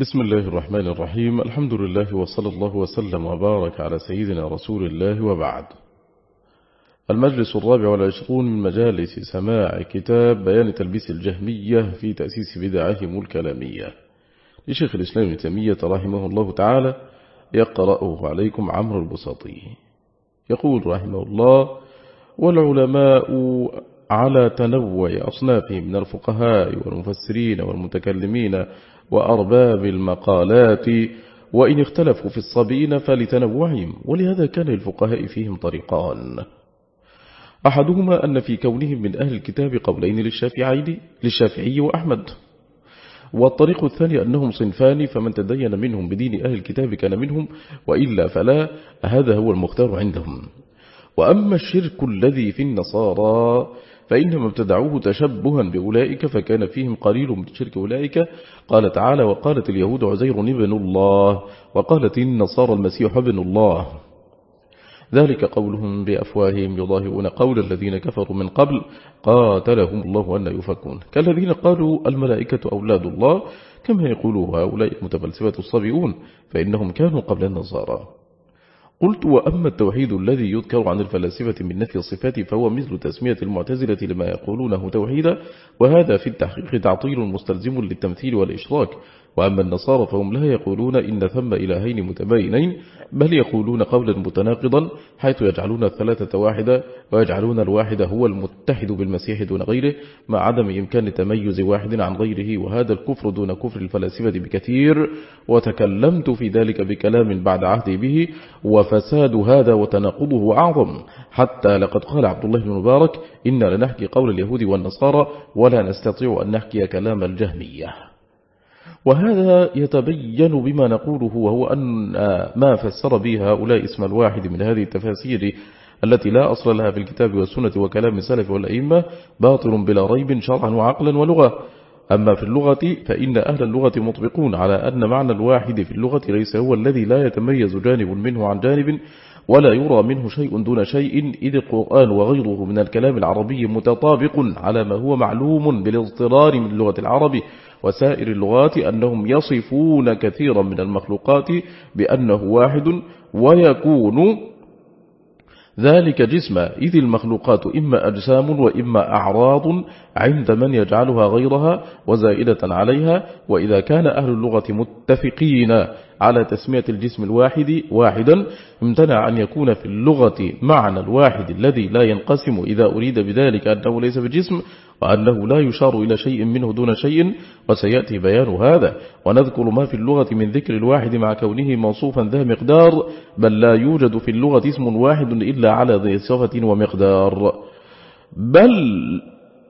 بسم الله الرحمن الرحيم. الحمد لله وصلى الله وسلم وبارك على سيدنا رسول الله وبعد. المجلس الرابع والعشرون من مجالس سماع كتاب بيان تلبيس الجهمية في تأسيس بدعهم الكلامية. لشيخ الإسلام تيمية رحمه الله تعالى يقرأه عليكم عمرو البساطي. يقول رحمه الله والعلماء على تنوع أصنافهم من الفقهاء والمفسرين والمتكلمين وأرباب المقالات وإن اختلفوا في الصبين فلتنوعهم ولهذا كان للفقهاء فيهم طريقان. أحدهما أن في كونهم من أهل الكتاب قولين للشافعي, للشافعي وأحمد. والطريق الثاني أنهم صنفان فمن تدين منهم بدين أهل الكتاب كان منهم وإلا فلا هذا هو المختار عندهم. وأما الشرك الذي في النصارى فإنما ابتدعوه تشبها بأولئك فكان فيهم قليل من شرك أولئك. قال تعالى وقالت اليهود عزير ابن الله وقالت النصارى المسيح ابن الله. ذلك قولهم بأفواههم يضاهئون قول الذين كفروا من قبل قاتلهم الله أن يفكون. كالذين قالوا الملائكة أولاد الله كما يقولوا هؤلاء المتفلسفة الصبيون فإنهم كانوا قبل النصارى. قلت وأما التوحيد الذي يذكر عن الفلاسفة من نفي الصفات فهو مثل تسمية المعتزلة لما يقولونه توحيدا وهذا في التحقيق تعطيل مستلزم للتمثيل والإشراك. وأما النصارى فهم لا يقولون إن ثم إلهين متباينين بل يقولون قولا متناقضا حيث يجعلون الثلاثة واحدة ويجعلون الواحد هو المتحد بالمسيح دون غيره مع عدم إمكان تميز واحد عن غيره وهذا الكفر دون كفر الفلاسفة بكثير. وتكلمت في ذلك بكلام بعد عهدي به وفساد هذا وتناقضه أعظم. حتى لقد قال عبد الله بن مبارك إنا لنحكي قول اليهود والنصارى ولا نستطيع أن نحكي كلام الجهمية. وهذا يتبين بما نقوله وهو أن ما فسر به هؤلاء اسم الواحد من هذه التفاسير التي لا أصل لها في الكتاب والسنة وكلام السلف والأئمة باطل بلا ريب شرعا وعقلا ولغة. أما في اللغة فإن أهل اللغة مطبقون على أن معنى الواحد في اللغة ليس هو الذي لا يتميز جانب منه عن جانب ولا يرى منه شيء دون شيء إذ القرآن وغيره من الكلام العربي متطابق على ما هو معلوم بالاضطرار من لغة العرب وسائر اللغات أنهم يصفون كثيرا من المخلوقات بأنه واحد ويكون ذلك جسما إذ المخلوقات إما أجسام وإما أعراض عند من يجعلها غيرها وزائدة عليها. وإذا كان أهل اللغة متفقين على تسمية الجسم الواحد واحدا امتنع أن يكون في اللغة معنى الواحد الذي لا ينقسم. إذا أريد بذلك أنه ليس بجسم وأنه لا يشار إلى شيء منه دون شيء وسيأتي بيان هذا. ونذكر ما في اللغة من ذكر الواحد مع كونه موصوفا ذا مقدار بل لا يوجد في اللغة اسم واحد إلا على ذي صفة ومقدار. بل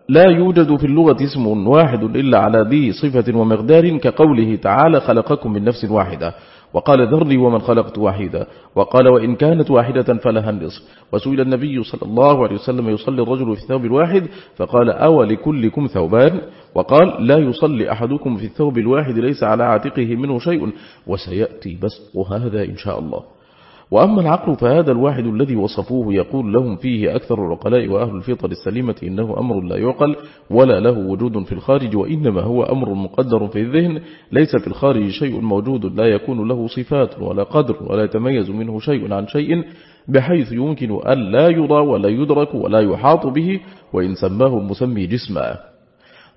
لا يوجد في اللغة اسم واحد إلا على ذي صفة ومقدار كقوله تعالى خلقكم من نفس واحدة. وقال ذرني ومن خلقت واحدة وقال وإن كانت واحدة فلها النصف. وسئل النبي صلى الله عليه وسلم يصلي الرجل في الثوب الواحد؟ فقال أو لكلكم ثوبان؟ وقال لا يصلي أحدكم في الثوب الواحد ليس على عاتقه منه شيء. وسيأتي بسط هذا إن شاء الله. وأما العقل فهذا الواحد الذي وصفوه يقول لهم فيه أكثر العقلاء وأهل الفطر السليمة إنه أمر لا يعقل ولا له وجود في الخارج وإنما هو أمر مقدر في الذهن ليس في الخارج شيء موجود لا يكون له صفات ولا قدر ولا يتميز منه شيء عن شيء بحيث يمكن أن لا يرى ولا يدرك ولا يحاط به وإن سماه المسمي جسما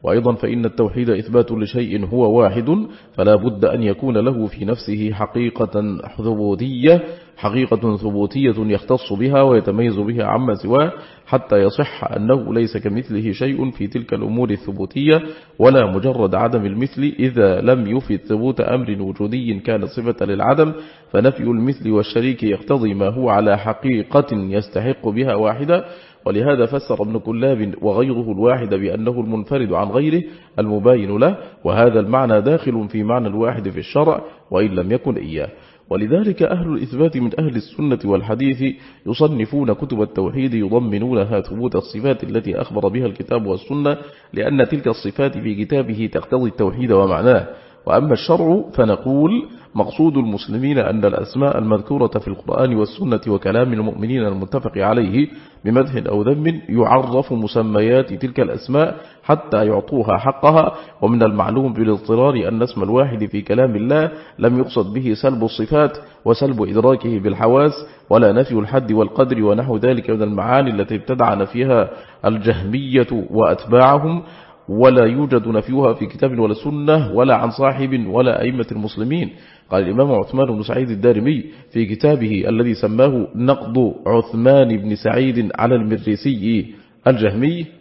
وأيضا فإن التوحيد إثبات لشيء هو واحد فلا بد أن يكون له في نفسه حقيقة ثبوتية حقيقة ثبوتية يختص بها ويتميز بها عما سواه حتى يصح أنه ليس كمثله شيء في تلك الأمور الثبوتية ولا مجرد عدم المثل. إذا لم يفي ثبوت أمر وجودي كان صفة للعدم فنفي المثل والشريك يقتضي ما هو على حقيقة يستحق بها واحدة. ولهذا فسر ابن كلاب وغيره الواحد بأنه المنفرد عن غيره المباين له وهذا المعنى داخل في معنى الواحد في الشرع وإن لم يكن إياه. ولذلك أهل الإثبات من أهل السنة والحديث يصنفون كتب التوحيد يضمنونها ثبوت الصفات التي أخبر بها الكتاب والسنة لأن تلك الصفات في كتابه تقتضي التوحيد ومعناه. وأما الشرع فنقول مقصود المسلمين أن الأسماء المذكورة في القرآن والسنة وكلام المؤمنين المتفق عليه بمدح أو ذنب يعرف مسميات تلك الأسماء حتى يعطوها حقها ومن المعلوم بالاضطرار أن اسم الواحد في كلام الله لم يقصد به سلب الصفات وسلب إدراكه بالحواس ولا نفي الحد والقدر ونحو ذلك من المعاني التي ابتدعنا فيها الجهمية وأتباعهم. ولا يوجد نفيها في كتاب ولا سنة ولا عن صاحب ولا أئمة المسلمين. قال الإمام عثمان بن سعيد الدارمي في كتابه الذي سماه نقض عثمان بن سعيد على المريسي الجهمي.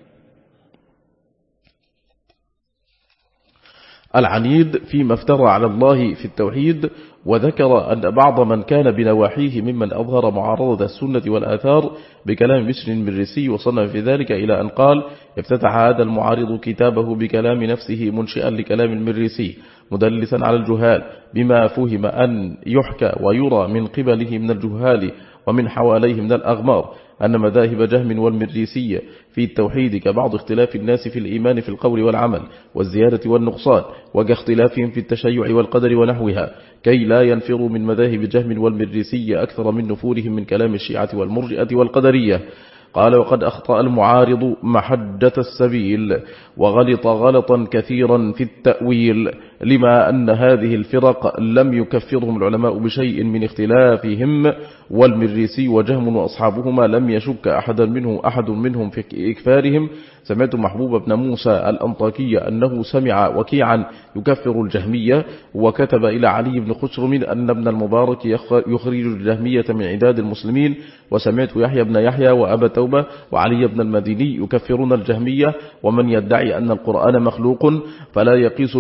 العنيد فيما افترى على الله في التوحيد وذكر أن بعض من كان بنواحيه ممن أظهر معارضة السنة والآثار بكلام بشر المرسي وصنع في ذلك إلى أن قال افتتح هذا المعارض كتابه بكلام نفسه منشئا لكلام المرسي مدلسا على الجهال بما فهم أن يحكى ويرى من قبله من الجهال ومن حواليه من الأغمار. أن مذاهب جهم والمريسية في التوحيد كبعض اختلاف الناس في الإيمان في القول والعمل والزيادة والنقصان وكاختلافهم في التشيع والقدر ونحوها كي لا ينفروا من مذاهب جهم والمريسية أكثر من نفورهم من كلام الشيعة والمرجئة والقدرية. قال وقد أخطأ المعارض محجة السبيل وغلط غلطا كثيرا في التأويل لما أن هذه الفرق لم يكفرهم العلماء بشيء من اختلافهم والمريسي وجهم وأصحابهما لم يشك أحدا منه أحد منهم في إكفارهم. سمعت محبوب بن موسى الأنطاكية أنه سمع وكيعا يكفر الجهمية وكتب إلى علي بن خسرم أن ابن المبارك يخرج الجهمية من عداد المسلمين. وسمعت يحيى بن يحيى وأبا توبة وعلي بن المديني يكفرون الجهمية. ومن يدعي أن القرآن مخلوق فلا يقيس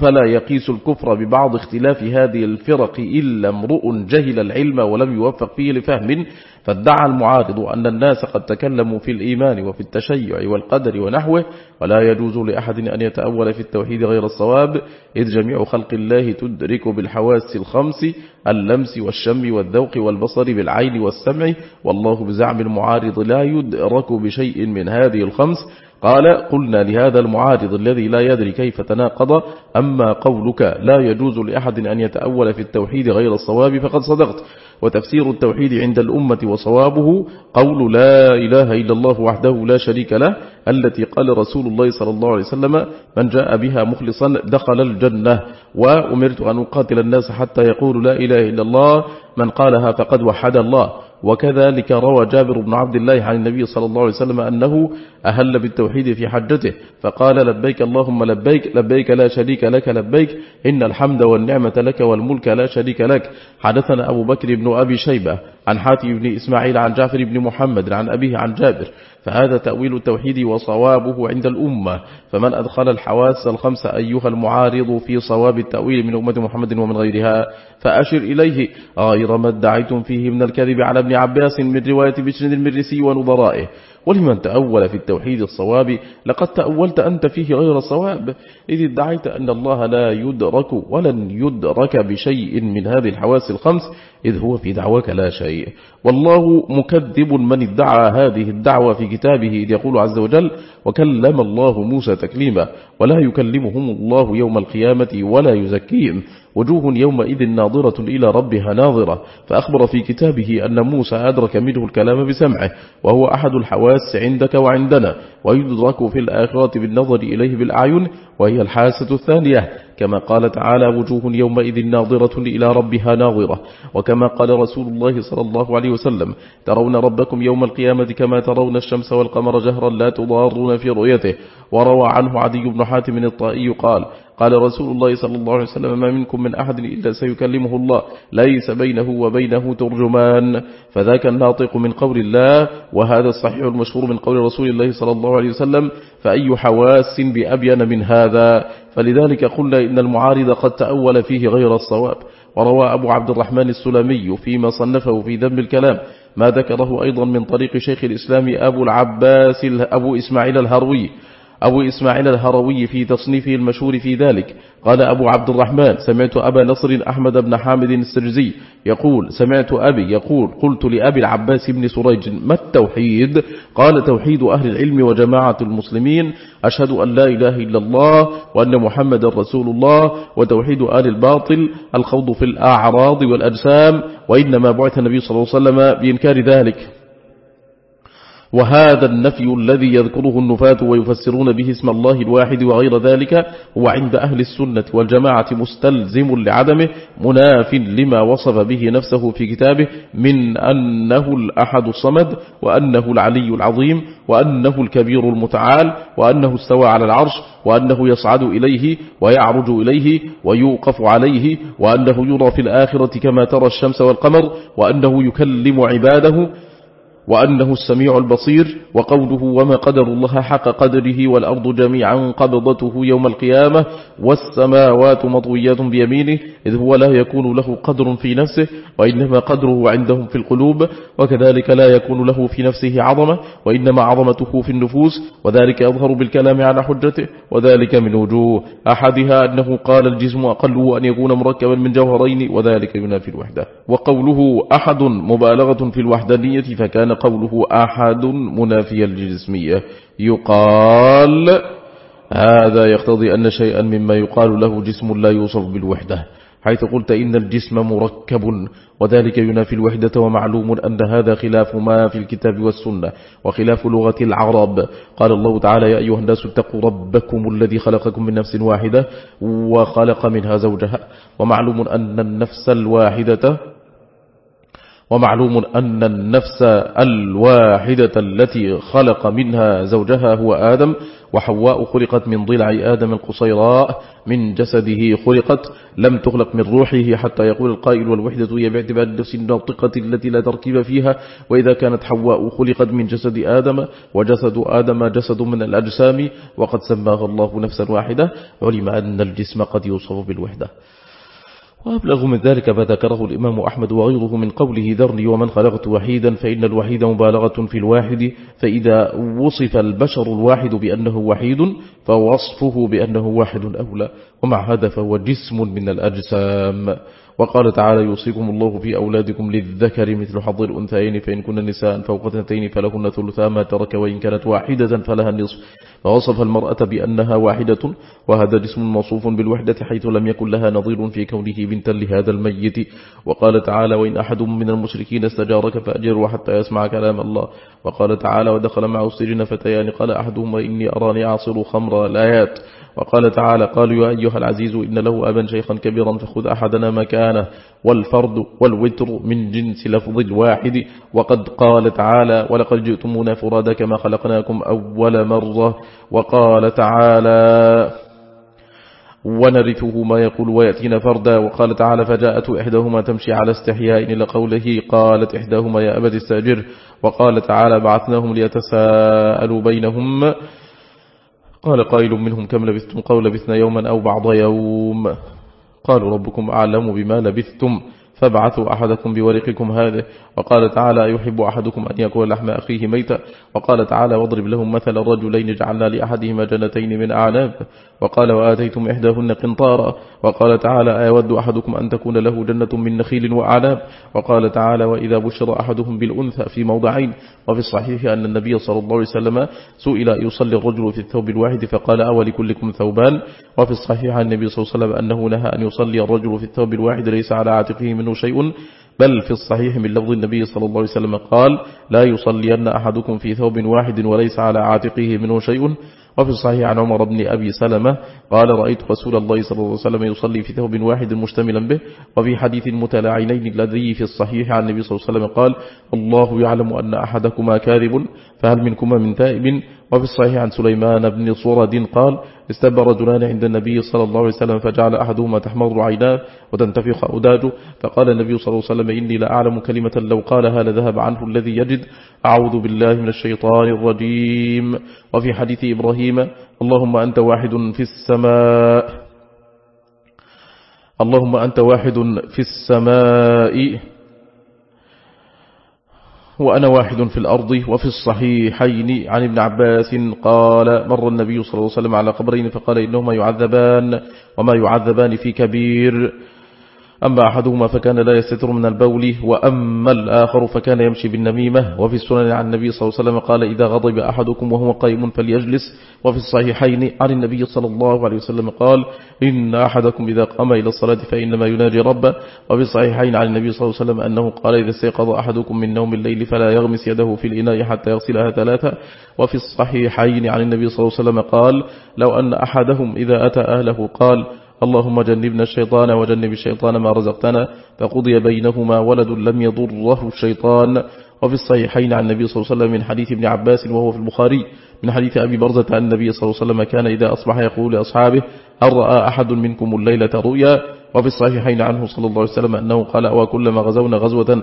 فلا يقيس الكفر ببعض اختلاف هذه الفرق إلا امرؤ جهل العلم ولم يوفق فيه لفهم. فادعى المعارض أن الناس قد تكلموا في الإيمان وفي التشيع والقدر ونحوه ولا يجوز لأحد أن يتأول في التوحيد غير الصواب إذ جميع خلق الله تدرك بالحواس الخمس اللمس والشم والذوق والبصر بالعين والسمع والله بزعم المعارض لا يدرك بشيء من هذه الخمس. قال قلنا لهذا المعارض الذي لا يدري كيف تناقض أما قولك لا يجوز لأحد أن يتأول في التوحيد غير الصواب فقد صدقت. وتفسير التوحيد عند الأمة وصوابه قول لا إله إلا الله وحده لا شريك له التي قال رسول الله صلى الله عليه وسلم من جاء بها مخلصا دخل الجنة. وأمرت أن أقاتل الناس حتى يقولوا لا إله إلا الله من قالها فقد وحد الله. وكذلك روى جابر بن عبد الله عن النبي صلى الله عليه وسلم أنه أهل بالتوحيد في حجته فقال لبيك اللهم لبيك لبيك لا شريك لك لبيك إن الحمد والنعمة لك والملك لا شريك لك. حدثنا أبو بكر بن أبي شيبة عن حاتم بن إسماعيل عن جعفر بن محمد عن أبيه عن جابر. فهذا تأويل التوحيد وصوابه عند الأمة. فمن أدخل الحواس الخمسة أيها المعارض في صواب التأويل من أمة محمد ومن غيرها فأشر إليه. غير ما ادعيتم فيه من الكذب على ابن عباس من رواية بشر المرسي ونظرائه. ولمن تأول في التوحيد الصواب؟ لقد تأولت أنت فيه غير الصواب إذ ادعيت أن الله لا يدرك ولن يدرك بشيء من هذه الحواس الخمس إذ هو في دعواك لا شيء. والله مكذب من ادعى هذه الدعوة في كتابه إذ يقول عز وجل وكلم الله موسى تكليما. ولا يكلمهم الله يوم القيامة ولا يزكيهم. وجوه يومئذ ناظرة إلى ربها ناظرة. فأخبر في كتابه أن موسى أدرك منه الكلام بسمعه وهو أحد الحواس عندك وعندنا ويدرك في الآخرة بالنظر إليه بالأعين وهي الحاسة الثانية. كما قال تعالى وجوه يومئذ ناظرة إلى ربها ناظرة. وكما قال رسول الله صلى الله عليه وسلم ترون ربكم يوم القيامة كما ترون الشمس والقمر جهرا لا تضارون في رؤيته. وروى عنه عدي بن حاتم الطائي قال قال رسول الله صلى الله عليه وسلم ما منكم من أحد إلا سيكلمه الله ليس بينه وبينه ترجمان. فذاك الناطق من قول الله وهذا الصحيح المشهور من قول رسول الله صلى الله عليه وسلم فأي حواس بأبين من هذا؟ فلذلك قلنا إن المعارض قد تأول فيه غير الصواب. وروى أبو عبد الرحمن السلمي فيما صنفه في ذنب الكلام ما ذكره أيضا من طريق شيخ الإسلام أبو العباس أبو إسماعيل الهروي. أبو إسماعيل الهروي في تصنيفه المشهور في ذلك. قال أبو عبد الرحمن سمعت أبا نصر أحمد بن حامد السرزي يقول سمعت أبي يقول قلت لأبي العباس بن سريج ما التوحيد؟ قال توحيد أهل العلم وجماعة المسلمين أشهد أن لا إله إلا الله وأن محمد رسول الله وتوحيد آل الباطل الخوض في الأعراض والأجسام وإنما بعث النبي صلى الله عليه وسلم بإنكار ذلك. وهذا النفي الذي يذكره النفاة ويفسرون به اسم الله الواحد وغير ذلك هو عند أهل السنة والجماعة مستلزم لعدمه مناف لما وصف به نفسه في كتابه من أنه الأحد الصمد وأنه العلي العظيم وأنه الكبير المتعال وأنه استوى على العرش وأنه يصعد إليه ويعرج إليه ويوقف عليه وأنه يرى في الآخرة كما ترى الشمس والقمر وأنه يكلم عباده وأنه السميع البصير وقوله وما قدر الله حق قدره والأرض جميعا قبضته يوم القيامة والسماوات مطويات بيمينه إذ هو لا يكون له قدر في نفسه وإنما قدره عندهم في القلوب وكذلك لا يكون له في نفسه عظمة وإنما عظمته في النفوس وذلك يظهر بالكلام على حجته وذلك من وجوه. أحدها أنه قال الجسم أقله أن يكون مركبا من جوهرين وذلك ينافي الوحدة. وقوله أحد مبالغة في الوحدانية فكان قوله أحد منافي الجسمية. يقال هذا يقتضي أن شيئا مما يقال له جسم لا يوصف بالوحدة حيث قلت إن الجسم مركب وذلك ينافي الوحدة ومعلوم أن هذا خلاف ما في الكتاب والسنة وخلاف لغة العرب. قال الله تعالى يا أيها الناس اتقوا ربكم الذي خلقكم من نفس واحدة وخلق منها زوجها ومعلوم أن النفس الواحدة ومعلوم أن النفس الواحدة التي خلق منها زوجها هو آدم وحواء خلقت من ضلع آدم القصيراء من جسده خلقت لم تخلق من روحه حتى يقول القائل والوحدة هي باعتبار النفس الناطقة التي لا تركيب فيها وإذا كانت حواء خلقت من جسد آدم وجسد آدم جسد من الأجسام وقد سماها الله نفسا واحدة علم أن الجسم قد يوصف بالوحدة. وأبلغ من ذلك ما ذكره الإمام أحمد وغيره من قوله ذرني ومن خلقت وحيدا فإن الوحيد مبالغة في الواحد فإذا وصف البشر الواحد بأنه وحيد فوصفه بأنه واحد أولى ومع هذا فهو جسم من الأجسام وقال تعالى يوصيكم الله في أولادكم للذكر مثل حظ الأنثيين فإن كن نساء فوق اثنتين فلهن ثلثا ما ترك وإن كانت واحدة فلها النصف. فوصف المرأة بأنها واحدة وهذا جسم موصوف بالوحدة حيث لم يكن لها نظير في كونه بنتا لهذا الميت. وقال تعالى وإن أحد من المشركين استجارك فأجره حتى يسمع كلام الله. وقال تعالى ودخل معه السجن فتيان قال أحدهما إني أراني أعصر خمر الآيات. وقال تعالى قالوا يا أيها العزيز إن له أبا شيخا كبيرا فخذ أحدنا مكانه والفرد والوتر من جنس لفظ الواحد وقد قال تعالى ولقد جئتمونا فرادا كما خلقناكم أول مرة وقال تعالى ونرثه ما يقول ويأتينا فردا وقال تعالى فجاءت إحداهما تمشي على استحياء إلى قوله قالت إحداهما يا أبد استأجر وقال تعالى بعثناهم ليتساءلوا بينهم قال قائل منهم كم لبثتم؟ قول لبثنا يوما أو بعض يوم. قالوا ربكم أعلم بما لبثتم فابعثوا أحدكم بورقكم هذا. وقال تعالى يحب أحدكم أن يكون لحم أخيه ميتا؟ وقال تعالى واضرب لهم مثل الرجلين جعلنا لأحدهما جنتين من أعناب. وقال وآتيتم إحداهن قنطارا وقال تعالى أيود أحدكم أن تكون له جنة من نخيل وأعناب وقال تعالى وإذا بشر أحدهم بالأنثى في موضعين وفي الصحيح أن النبي صلى الله عليه وسلم سئل يصلي الرجل في الثوب الواحد فقال أول كلكم ثوبان وفي الصحيح عن النبي صلى الله عليه وسلم أنه نهى أن يصلي الرجل في الثوب الواحد ليس على عاتقه منه شيء بل في الصحيح من لفظ النبي صلى الله عليه وسلم قال لا يصلين أحدكم في ثوب واحد وليس على عاتقه منه شيء وفي الصحيح عن عمر بن أبي سلمة قال رأيت رسول الله صلى الله عليه وسلم يصلي في ثوب واحد مشتملا به وفي حديث المتلاعنين الذي في الصحيح عن النبي صلى الله عليه وسلم قال الله يعلم أن أحدكما كاذب فهل منكما من تائب وفي الصحيح عن سليمان بن صورد قال استبى رجلان عند النبي صلى الله عليه وسلم فجعل أحدهما تحمر عيناه وتنتفخ أداده فقال النبي صلى الله عليه وسلم إني لأعلم كلمة لو قالها لذهب عنه الذي يجد. أعوذ بالله من الشيطان الرجيم. وفي حديث إبراهيم اللهم أنت واحد في السماء. اللهم أنت واحد في السماء. وأنا واحد في الأرض وفي الصحيحين. عن ابن عباس قال مر النبي صلى الله عليه وسلم على قبرين فقال إنهما يعذبان وما يعذبان في كبير. أما أحدهما فكان لا يستتر من البول وأما الآخر فكان يمشي بالنميمة. وفي السنن عن النبي صلى الله عليه وسلم قال إذا غضب أحدكم وهو قائم فليجلس. وفي الصحيحين عن النبي صلى الله عليه وسلم قال إن أحدكم إذا قام إلى الصلاة فإنما يناجي ربه. وفي الصحيحين عن النبي صلى الله عليه وسلم أنه قال إذا استيقظ أحدكم من نوم الليل فلا يغمس يده في الإناء حتى يغسلها ثلاثة. وفي الصحيحين عن النبي صلى الله عليه وسلم قال لو أن أحدهم إذا أتى أهله قال اللهم جنبنا الشيطان وجنب الشيطان ما رزقتنا فقضي بينهما ولد لم يضره الشيطان. وفي الصحيحين عن النبي صلى الله عليه وسلم من حديث ابن عباس وهو في البخاري من حديث أبي برزة عن النبي صلى الله عليه وسلم كان إذا أصبح يقول لأصحابه هل رأى أحد منكم الليلة رؤيا؟ وفي الصحيحين عنه صلى الله عليه وسلم أنه قال وكلما غزونا غزوة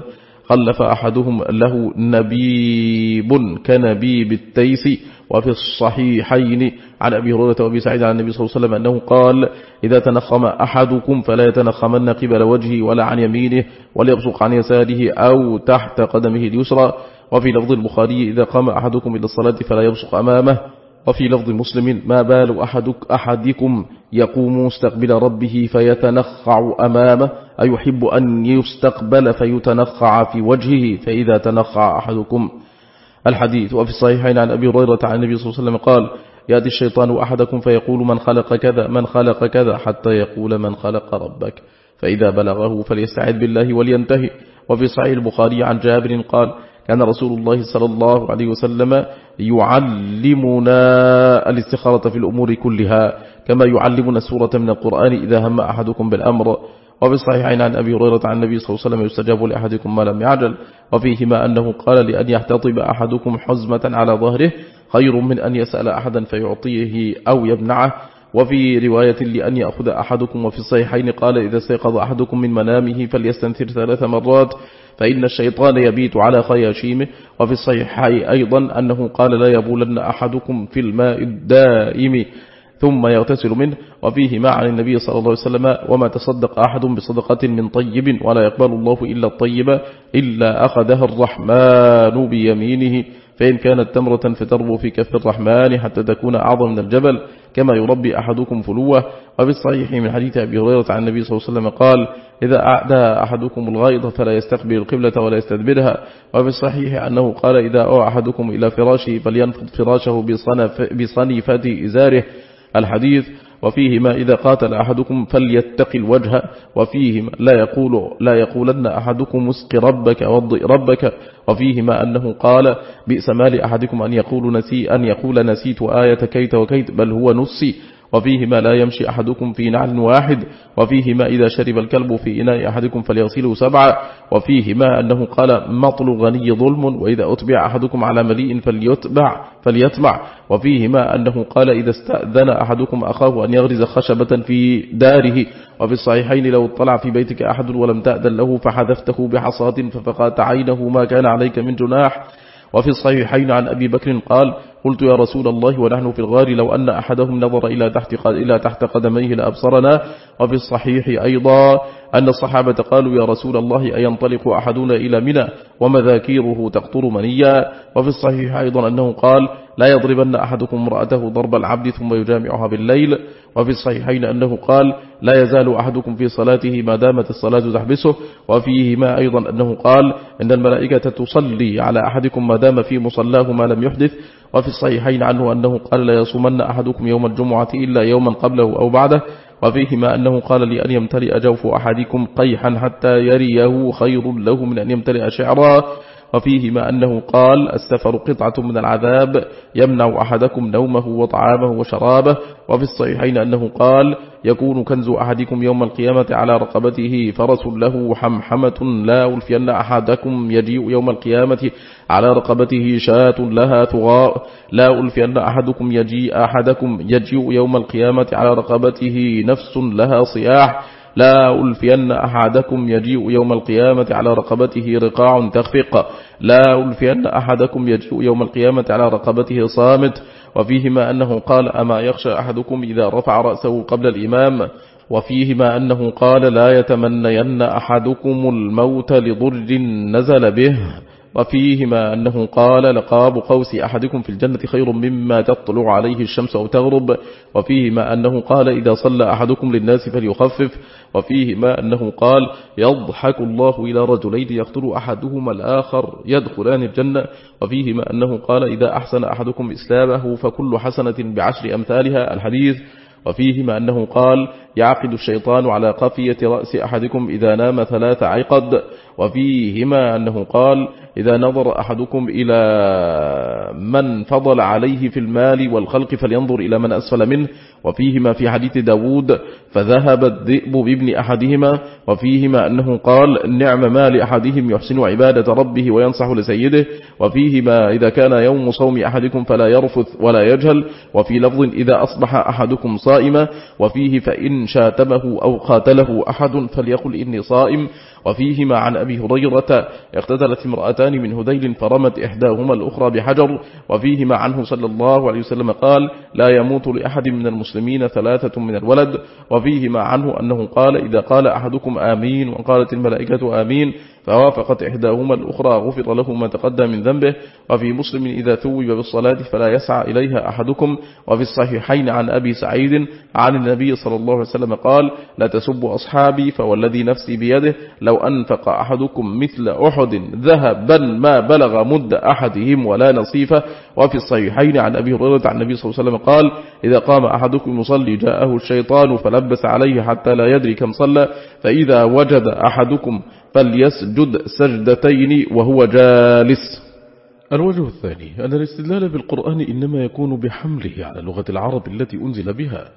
خلف أحدهم له نبيب كنبيب التيس. وفي الصحيحين عن أبي هريرة وأبي سعيد عن النبي صلى الله عليه وسلم أنه قال إذا تنخم أحدكم فلا يتنخمن قبل وجهه ولا عن يمينه وليبصق عن يساره أو تحت قدمه اليسرى. وفي لفظ البخاري إذا قام أحدكم إلى الصلاة فلا يبصق أمامه. وفي لفظ مسلم ما بال أحدك أحدكم يقوم مستقبل ربه فيتنخع أمامه. أيحب أن يستقبل فيتنخع في وجهه فإذا تنخع أحدكم الحديث. وفي الصحيحين عن أبي هريرة عن النبي صلى الله عليه وسلم قال يأتي الشيطان أحدكم فيقول من خلق كذا من خلق كذا حتى يقول من خلق ربك. فإذا بلغه فليستعذ بالله ولينتهي. وفي صحيح البخاري عن جابر قال كان رسول الله صلى الله عليه وسلم يعلمنا الاستخارة في الأمور كلها كما يعلمنا سورة من القرآن إذا هم أحدكم بالأمر وفي الصحيحين عن أبي هريرة عن النبي صلى الله عليه وسلم يستجاب لأحدكم ما لم يعجل وفيهما أنه قال لأن يحتطب أحدكم حزمة على ظهره خير من أن يسأل أحدا فيعطيه أو يمنعه. وفي رواية لأن يأخذ أحدكم وفي الصحيحين قال إذا استيقظ أحدكم من منامه فليستنثر ثلاث مرات فإن الشيطان يبيت على خياشيمه. وفي الصحيحين أيضا أنه قال لا يبولن أحدكم في الماء الدائم. ثم يغتسل منه. وفيه ما عن النبي صلى الله عليه وسلم وما تصدق أحد بصدقة من طيب ولا يقبل الله إلا الطيب إلا أخذها الرحمن بيمينه. فإن كانت تمرة فتربو في كف الرحمن حتى تكون أعظم من الجبل كما يربي أحدكم فلوة. وفي الصحيح من حديث أبي هريرة عن النبي صلى الله عليه وسلم قال إذا أعدى أحدكم الغائط فلا يستقبل القبلة ولا يستدبرها. وفي الصحيح أنه قال إذا أوى أحدكم إلى فراشه فلينفض فراشه بصنيفة إزاره. الحديث وفيهما إذا قاتل أحدكم فليتق الوجه وفيهما لا يقول لا يقولن أحدكم اسق ربك وضئ ربك وفيهما أنه قال بئس مال أحدكم أن يقول نسي أن يقول نسيت آية كيت وكيت بل هو نسي. وفيهما لا يمشي أحدكم في نعل واحد وفيهما إذا شرب الكلب في إناء أحدكم فليغسله سبعة وفيهما أنه قال مطل غني ظلم وإذا أتبع أحدكم على مليء فليتبع فليتبع وفيهما أنه قال إذا استأذن أحدكم أخاه أن يغرز خشبة في داره. وفي الصحيحين لو اطلع في بيتك أحد ولم تأذن له فحذفته بحصاة ففقات عينه ما كان عليك من جناح. وفي الصحيحين عن أبي بكر قال قلت يا رسول الله ونحن في الغار لو أن أحدهم نظر إلى تحت, إلى تحت قدميه لأبصرنا. وفي الصحيح أيضا أن الصحابة قالوا يا رسول الله أينطلق أحدنا إلى منى ومذاكيره تقطر منيا. وفي الصحيح أيضا أنه قال لا يضربن أحدكم امرأته ضرب العبد ثم يجامعها بالليل. وفي الصحيحين أنه قال لا يزال أحدكم في صلاته ما دامت الصلاة تحبسه وفيهما أيضا أنه قال إن الملائكة تصلي على أحدكم ما دام في مصلاه ما لم يحدث وفي الصحيحين عنه أنه قال لا يصومن أحدكم يوم الجمعة إلا يوما قبله أو بعده وفيهما أنه قال لي أن يمتلئ جوف أحدكم قيحا حتى يريه خير له من أن يمتلئ شعرا وفيهما أنه قال السفر قطعة من العذاب يمنع أحدكم نومه وطعامه وشرابه وفي الصحيحين أنه قال يكون كنز أحدكم يوم القيامة على رقبته فرس له حمحمة لا ألفين أحدكم يجيء يوم القيامة على رقبته شاة لها ثغاء لا ألفين أحدكم يجيء أحدكم يجيء يوم القيامة على رقبته نفس لها صياح لا ألفين أحدكم يجيء يوم القيامة على رقبته رقاع تخفق. لا ألفين أحدكم يجيء يوم القيامة على رقبته صامت. وفيهما أنه قال أما يخشى أحدكم إذا رفع رأسه قبل الإمام؟ وفيهما أنه قال لا يتمنين أحدكم الموت لضر نزل به. وفيهما أنه قال لقاب قوس أحدكم في الجنة خير مما تطلع عليه الشمس أو تغرب. وفيهما أنه قال إذا صلى أحدكم للناس فليخفف. وفيهما أنه قال يضحك الله إلى رجلين يقتل أحدهما الآخر يدخلان الجنة. وفيهما أنه قال إذا أحسن أحدكم إسلامه فكل حسنة بعشر أمثالها الحديث. وفيهما أنه قال يعقد الشيطان على قفية رأس أحدكم إذا نام ثلاث عقد وفيهما أنه قال إذا نظر أحدكم إلى من فضل عليه في المال والخلق فلينظر إلى من أسفل منه. وفيهما في حديث داود فذهب الذئب بابن أحدهما وفيهما أنه قال نعم ما لأحدهم يحسن عبادة ربه وينصح لسيده. وفيهما إذا كان يوم صوم أحدكم فلا يرفث ولا يجهل. وفي لفظ إذا أصبح أحدكم صائما. وفيه فإن شاتمه أو قاتله أحد فليقل إني صائم. وفيهما عن أبي هريرة اقتتلت امرأتان من هذيل فرمت إحداهما الأخرى بحجر. وفيهما عنه صلى الله عليه وسلم قال لا يموت لأحد من المسلمين ثلاثة من الولد وفيهما عنه أنه قال إذا قال أحدكم آمين وقالت الملائكة آمين فوافقت إحداهما الأخرى غفر له ما تقدم من ذنبه. وفي مسلم إذا ثوب بالصلاة فلا يسعى إليها أحدكم. وفي الصحيحين عن أبي سعيد عن النبي صلى الله عليه وسلم قال لا تسبوا أصحابي فوالذي نفسي بيده لو أنفق أحدكم مثل أحد ذهبا ما بلغ مد أحدهم ولا نصيفة. وفي الصحيحين عن أبي هريرة عن النبي صلى الله عليه وسلم قال إذا قام أحدكم يصلي جاءه الشيطان فلبس عليه حتى لا يدري كم صلى فإذا وجد أحدكم فليسجد سجدتين وهو جالس. الوجه الثاني أن الاستدلال بالقرآن إنما يكون بحمله على لغة العرب التي أنزل بها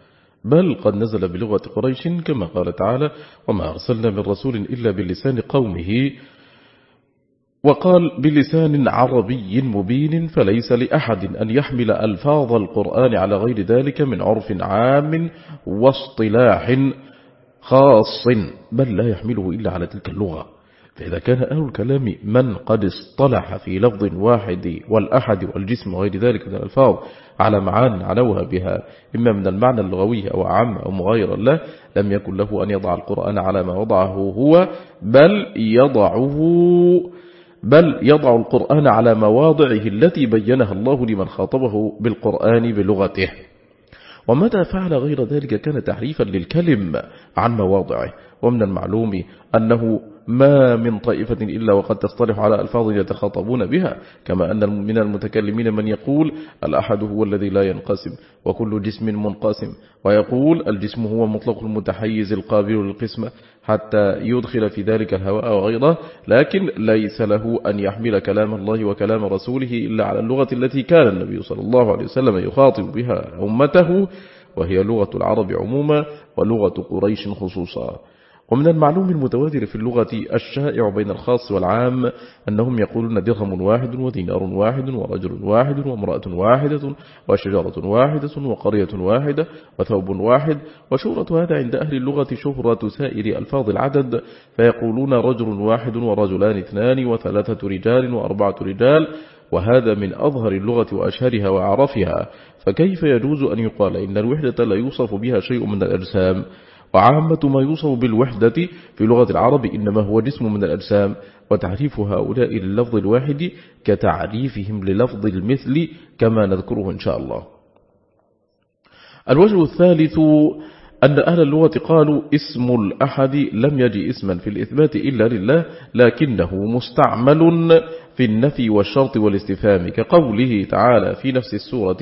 بل قد نزل بلغة قريش كما قال تعالى وما أرسلنا من رسول إلا بلسان قومه وقال بلسان عربي مبين فليس لأحد أن يحمل ألفاظ القرآن على غير ذلك من عرف عام واصطلاح خاص بل لا يحمله إلا على تلك اللغة. فإذا كان أهل الكلام من قد اصطلح في لفظ واحد والأحد والجسم وغير ذلك من الألفاظ على معان علوها بها إما من المعنى اللغوي أو عام أو مغايرا له لم يكن له أن يضع القرآن على ما وضعه هو بل يضعه بل يضع القرآن على مواضعه التي بينها الله لمن خاطبه بالقرآن بلغته. ومتى فعل غير ذلك كان تحريفا للكلم عن مواضعه ومن المعلوم أنه ما من طائفة إلا وقد تصطلح على ألفاظ يتخاطبون بها كما أن من المتكلمين من يقول الأحد هو الذي لا ينقسم؟ وكل جسم منقسم. ويقول الجسم هو مطلق المتحيز القابل للقسمة حتى يدخل في ذلك الهواء وغيره لكن ليس له أن يحمل كلام الله وكلام رسوله إلا على اللغة التي كان النبي صلى الله عليه وسلم يخاطب بها أمته وهي لغة العرب عموما ولغة قريش خصوصا. ومن المعلوم المتواتر في اللغة الشائع بين الخاص والعام أنهم يقولون درهم واحد ودينار واحد ورجل واحد وامرأة واحدة وشجرة واحدة وقرية واحدة وثوب واحد وشهرة هذا عند أهل اللغة شهرة سائر ألفاظ العدد فيقولون رجل واحد ورجلان اثنان وثلاثة رجال وأربعة رجال وهذا من أظهر اللغة وأشهرها وأعرفها فكيف يجوز أن يقال إن الوحدة لا يوصف بها شيء من الأجسام وعامة ما يوصف بالوحدة في لغة العرب إنما هو جسم من الأجسام وتعريف هؤلاء لللفظ الواحد كتعريفهم للفظ المثل كما نذكره إن شاء الله. الوجه الثالث أن أهل اللغة قالوا اسم الأحد لم يجي اسما في الإثبات إلا لله لكنه مستعمل في النفي والشرط والاستفهام كقوله تعالى في نفس السورة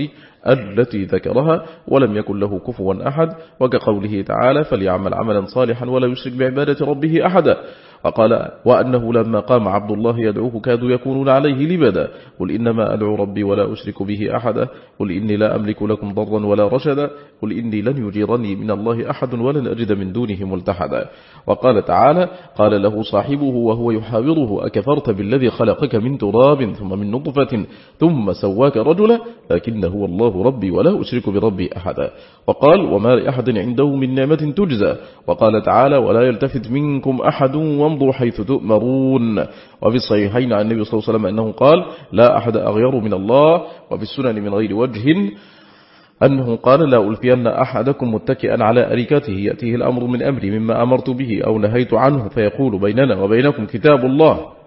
التي ذكرها ولم يكن له كفوا أحد وكقوله تعالى فليعمل عملا صالحا ولا يشرك بعبادة ربه أحدا. وقال وأنه لما قام عبد الله يدعوه كادوا يكونون عليه لبدا قل إنما أدعو ربي ولا أشرك به أحدا قل إني لا أملك لكم ضرا ولا رشدا قل إني لن يجيرني من الله أحد ولن أجد من دونه ملتحدا وقال تعالى قال له صاحبه وهو يحاوره أكفرت بالذي خلقك من تراب ثم من نطفة ثم سواك رجلا لكن هو الله ربي ولا أشرك بربي أحدا وقال وما لأحد عنده من نعمة تجزى وقال تعالى ولا يلتفت منكم أحد وامضوا حيث تؤمرون. وفي الصحيحين عن النبي صلى الله عليه وسلم أنه قال لا أحد أغير من الله. وفي السنن من غير وجه أنه قال لا ألفين أحدكم متكئا على أريكته يأتيه الأمر من أمري مما أمرت به أو نهيت عنه فيقول بيننا وبينكم كتاب الله.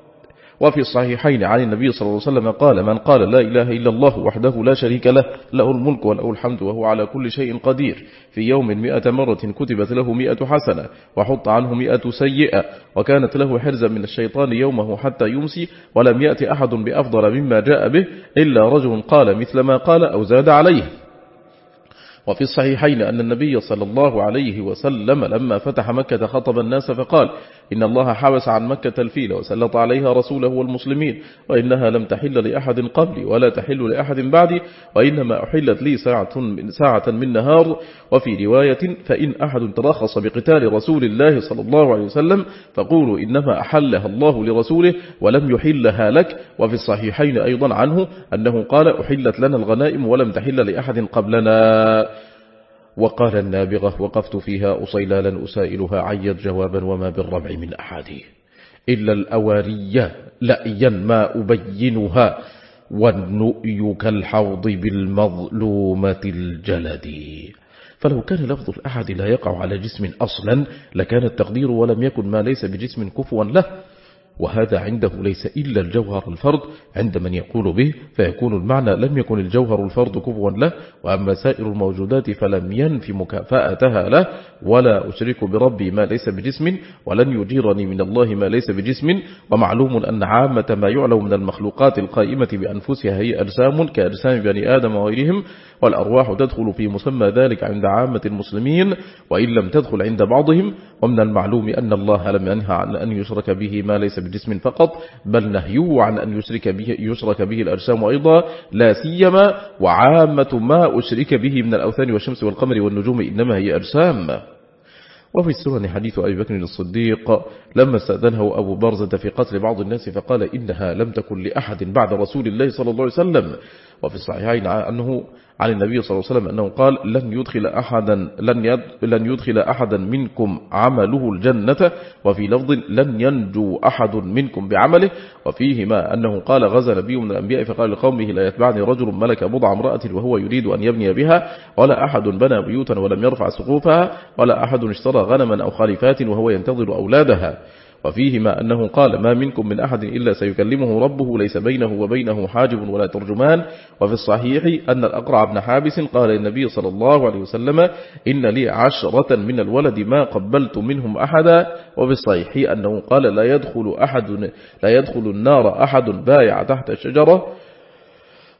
وفي الصحيحين عن النبي صلى الله عليه وسلم قال من قال لا إله إلا الله وحده لا شريك له له الملك وله الحمد وهو على كل شيء قدير. في يوم مئة مرة كتبت له مئة حسنة وحط عنه مئة سيئة وكانت له حرزا من الشيطان يومه حتى يمسي ولم يأتي أحد بأفضل مما جاء به إلا رجل قال مثل ما قال أو زاد عليه. وفي الصحيحين أن النبي صلى الله عليه وسلم لما فتح مكة خطب الناس فقال إن الله حبس عن مكة الفيل وسلط عليها رسوله والمسلمين وإنها لم تحل لأحد قبلي ولا تحل لأحد بعدي وإنما أحلت لي ساعة من, ساعة من نهار. وفي رواية فإن أحد ترخص بقتال رسول الله صلى الله عليه وسلم فقولوا إنما أحلها الله لرسوله ولم يحلها لك. وفي الصحيحين أيضا عنه أنه قال أحلت لنا الغنائم ولم تحل لأحد قبلنا. وقال النابغة وقفت فيها أصيلالا أسائلها عيد جوابا وما بالربع من أحاده إلا الأوارية لأيا ما أبينها والنؤي كالحوض بالمظلومة الجلد. فلو كان لفظ الأحد لا يقع على جسم أصلا لكان التقدير ولم يكن ما ليس بجسم كفوا له. وهذا عنده ليس إلا الجوهر الفرد عند من يقول به فيكون المعنى لم يكن الجوهر الفرد كفوا له وأما سائر الموجودات فلم ينفي مكافأتها له ولا أشرك بربي ما ليس بجسم ولن يجيرني من الله ما ليس بجسم ومعلوم أن عامة ما يعلم من المخلوقات القائمة بأنفسها هي أجسام كأجسام بني آدم وغيرهم والأرواح تدخل في مسمى ذلك عند عامة المسلمين وإن لم تدخل عند بعضهم ومن المعلوم أن الله لم ينهى عن أن يشرك به ما ليس بجسم فقط بل نهيو عن أن يشرك به, يشرك به الأجسام أيضا لا سيما وعامة ما أشرك به من الأوثان والشمس والقمر والنجوم إنما هي أجسام. وفي السنن حديث أبي بكر الصديق لما استأذنه أبو برزة في قتل بعض الناس فقال إنها لم تكن لأحد بعد رسول الله صلى الله عليه وسلم. وفي الصحيحين أنه عن النبي صلى الله عليه وسلم أنه قال لن يدخل أحدا لن لن يدخل أحدا منكم عمله الجنة وفي لفظ لن ينجو أحد منكم بعمله وفيهما أنه قال غزا نبي من الأنبياء فقال لقومه لا يتبعني رجل ملك بضع امرأة وهو يريد أن يبني بها ولا أحد بنى بيوتا ولم يرفع سقوفها ولا أحد اشترى غنما أو خالفات وهو ينتظر أولادها. وفيهما أنه قال ما منكم من أحد إلا سيكلمه ربه ليس بينه وبينه حاجب ولا ترجمان. وفي الصحيح أن الأقرع بن حابس قال للنبي صلى الله عليه وسلم إن لي عشرة من الولد ما قبلت منهم أحدا. وفي الصحيح أنه قال لا يدخل أحد لا يدخل النار أحد بايع تحت الشجرة.